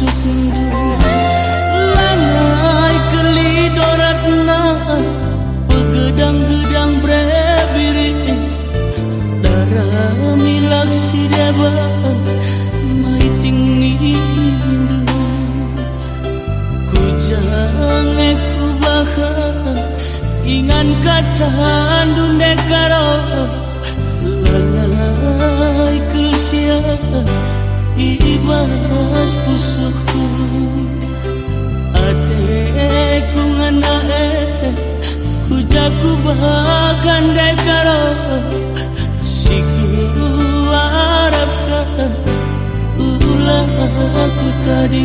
pusuk lanai kelidoratna pegedang-gedang brebiri darah milak si deban maiting nindu. Kujange kubahan ingan kata dundekaro lalai kesia ibas pusukku ateku nganae kujaku bahkan dekaro siku harapkan ulah aku tadi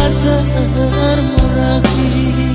harta termurah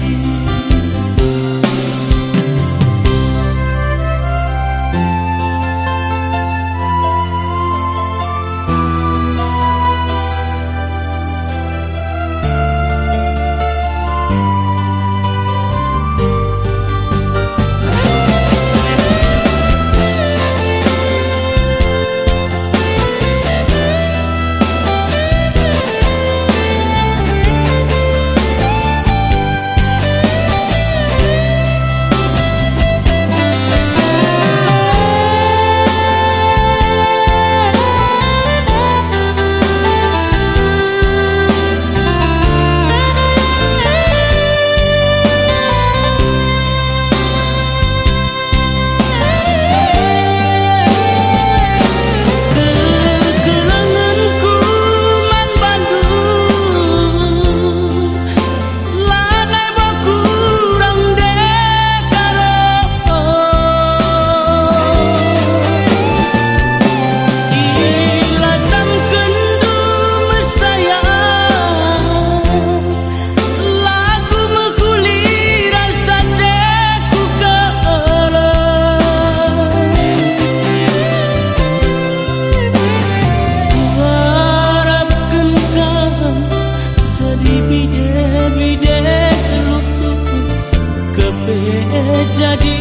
sadar jadi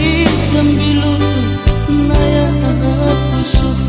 sembilu naya aku suka